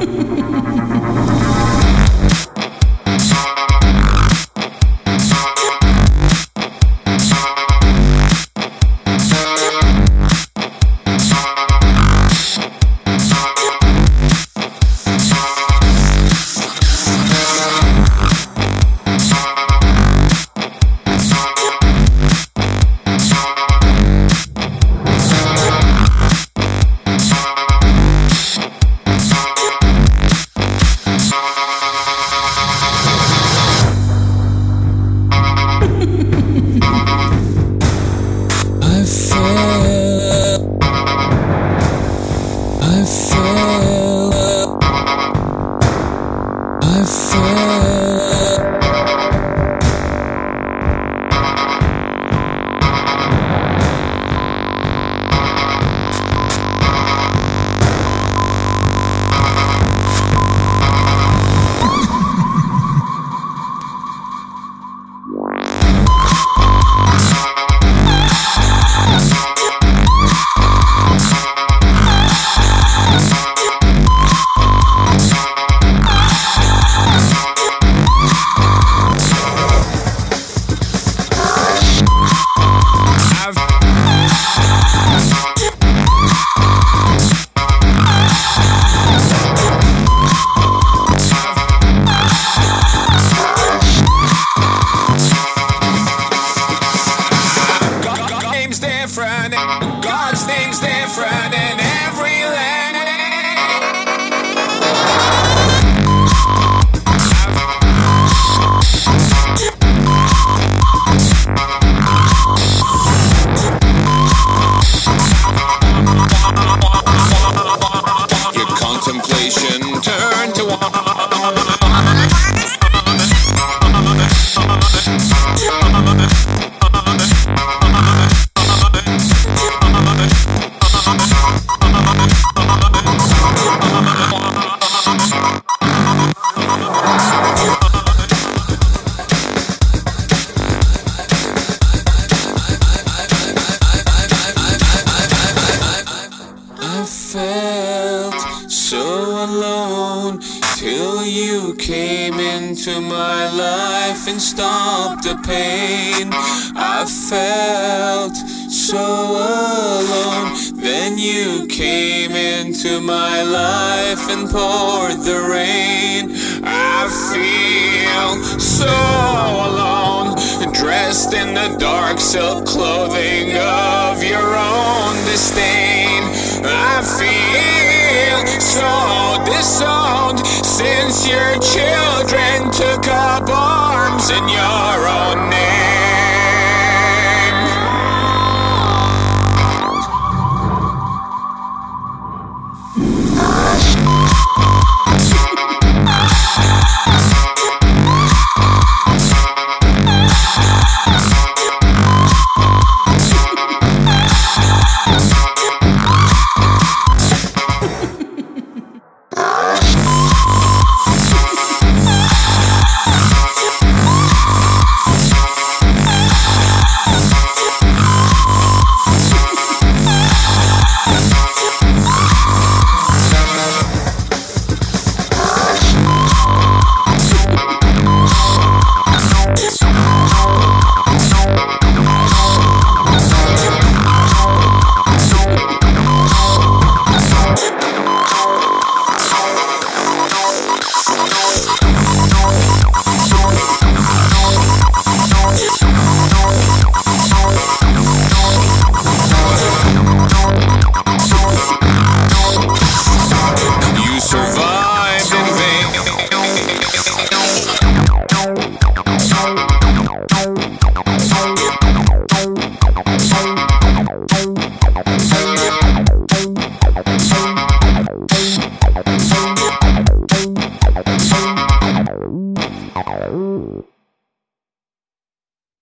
I fell. I fell. I God's name's different in every land. Your contemplation turn to you came into my life and stopped the pain. I felt so alone. Then you came into my life and poured the rain. I feel so alone, dressed in the dark silk clothing of your own disdain. I feel so since your children took up arms in your